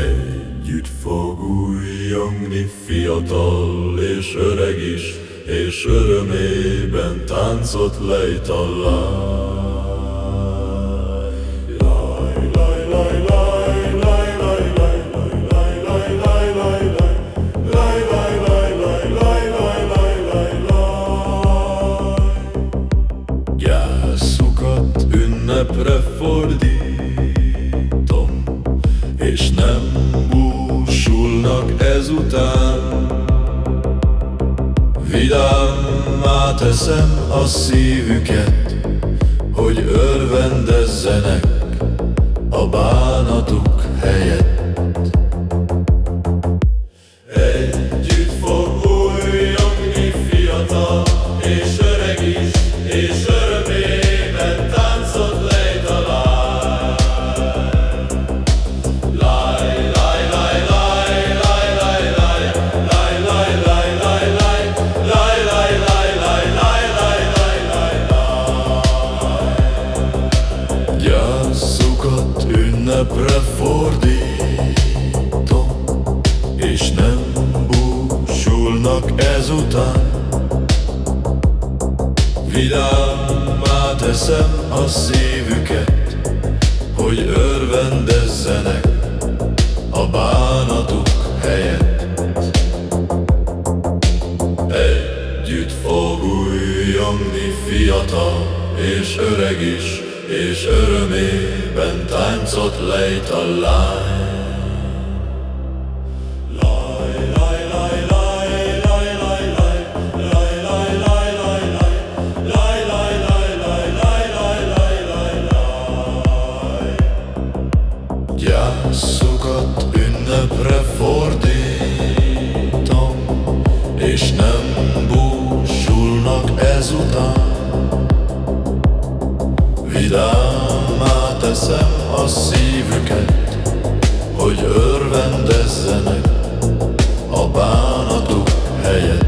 Együtt fog újjongni fiatal és öreg is, És örömében táncot lejt a Gyászukat ünnepre fordít és nem búsulnak ezután. Vidámmá teszem a szívüket, hogy örvendezzenek a bánatuk helyett. Ünnepre fordítom És nem búsulnak ezután. Vidámmá teszem a szívüket Hogy örvendezzenek a bánatuk helyett. Együtt fog újjongni fiatal és öreg is és örömében táncot lejt a lány. Gyászokat teszem a szívüket, hogy örvendezzenek a bánatuk helyett.